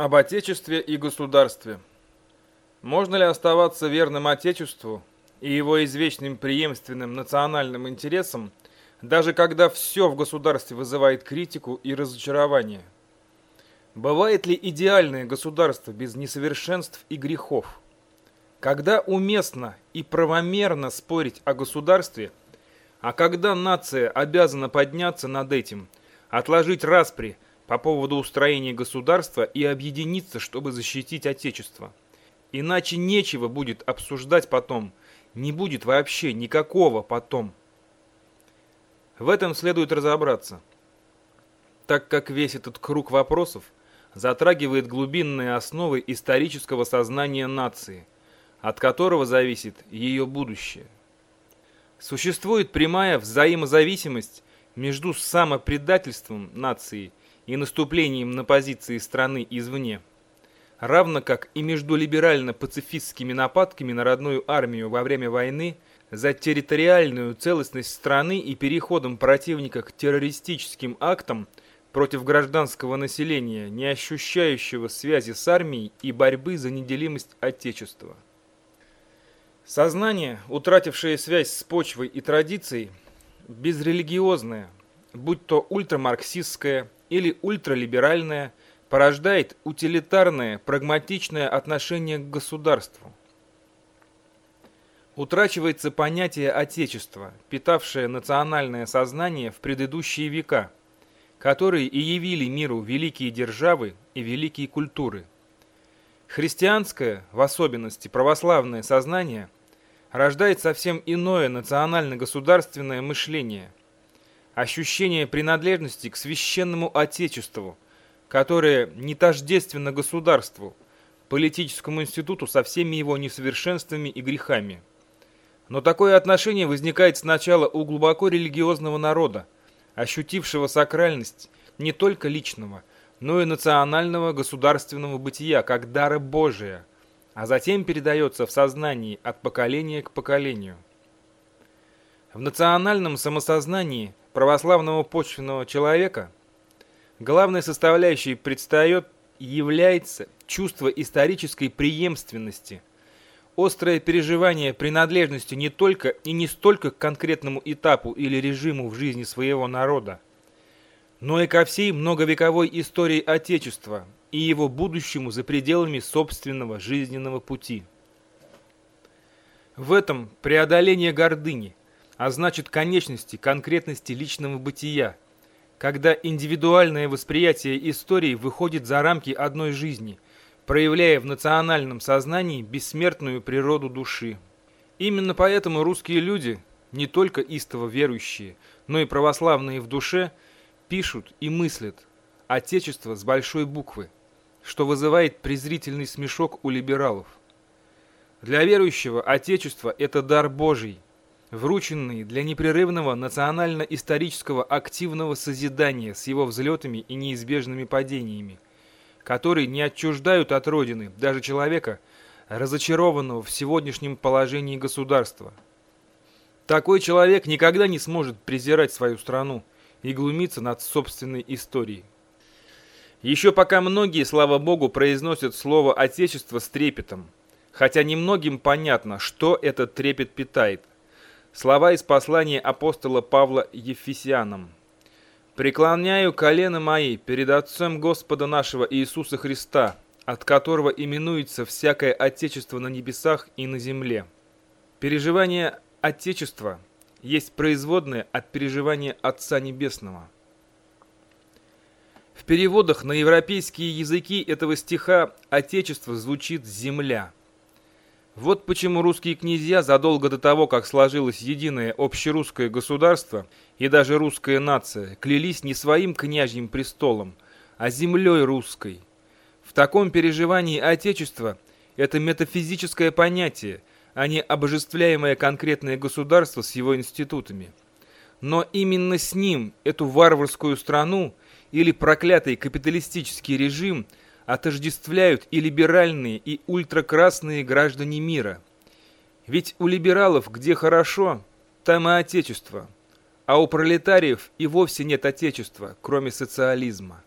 Об Отечестве и государстве. Можно ли оставаться верным Отечеству и его извечным преемственным национальным интересам, даже когда все в государстве вызывает критику и разочарование? Бывает ли идеальное государство без несовершенств и грехов? Когда уместно и правомерно спорить о государстве, а когда нация обязана подняться над этим, отложить распри – по поводу устроения государства и объединиться, чтобы защитить Отечество. Иначе нечего будет обсуждать потом, не будет вообще никакого потом. В этом следует разобраться, так как весь этот круг вопросов затрагивает глубинные основы исторического сознания нации, от которого зависит ее будущее. Существует прямая взаимозависимость между самопредательством нации и наступлением на позиции страны извне, равно как и между либерально-пацифистскими нападками на родную армию во время войны за территориальную целостность страны и переходом противника к террористическим актам против гражданского населения, не ощущающего связи с армией и борьбы за неделимость Отечества. Сознание, утратившее связь с почвой и традицией, безрелигиозное, будь то ультрамарксистское, или ультралиберальное порождает утилитарное, прагматичное отношение к государству. Утрачивается понятие отечества, питавшее национальное сознание в предыдущие века, которые и явили миру великие державы и великие культуры. Христианское, в особенности православное сознание, рождает совсем иное национально-государственное мышление – ощущение принадлежности к священному Отечеству, которое не тождественно государству, политическому институту со всеми его несовершенствами и грехами. Но такое отношение возникает сначала у глубоко религиозного народа, ощутившего сакральность не только личного, но и национального государственного бытия как дара Божия, а затем передается в сознании от поколения к поколению. В национальном самосознании православного почвенного человека главной составляющей предстает является чувство исторической преемственности, острое переживание принадлежности не только и не столько к конкретному этапу или режиму в жизни своего народа, но и ко всей многовековой истории Отечества и его будущему за пределами собственного жизненного пути. В этом преодоление гордыни, а значит конечности, конкретности личного бытия, когда индивидуальное восприятие истории выходит за рамки одной жизни, проявляя в национальном сознании бессмертную природу души. Именно поэтому русские люди, не только истово верующие, но и православные в душе, пишут и мыслят «Отечество» с большой буквы, что вызывает презрительный смешок у либералов. Для верующего Отечество – это дар Божий – врученный для непрерывного национально-исторического активного созидания с его взлетами и неизбежными падениями, которые не отчуждают от Родины даже человека, разочарованного в сегодняшнем положении государства. Такой человек никогда не сможет презирать свою страну и глумиться над собственной историей. Еще пока многие, слава богу, произносят слово «отечество» с трепетом, хотя немногим понятно, что этот трепет питает. Слова из послания апостола Павла Ефесянам. «Преклоняю колено мои перед Отцом Господа нашего Иисуса Христа, от которого именуется всякое Отечество на небесах и на земле». Переживание Отечества есть производное от переживания Отца Небесного. В переводах на европейские языки этого стиха «Отечество» звучит «земля». Вот почему русские князья задолго до того, как сложилось единое общерусское государство и даже русская нация, клялись не своим княжьим престолом, а землей русской. В таком переживании Отечества это метафизическое понятие, а не обожествляемое конкретное государство с его институтами. Но именно с ним эту варварскую страну или проклятый капиталистический режим – отождествляют и либеральные, и ультракрасные граждане мира. Ведь у либералов где хорошо, там и отечество, а у пролетариев и вовсе нет отечества, кроме социализма.